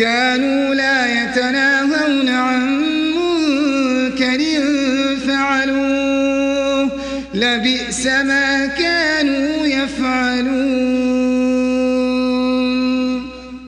كانوا لا يتناهون عن منكر فعلوه. لبئس ما كانوا يفعلون.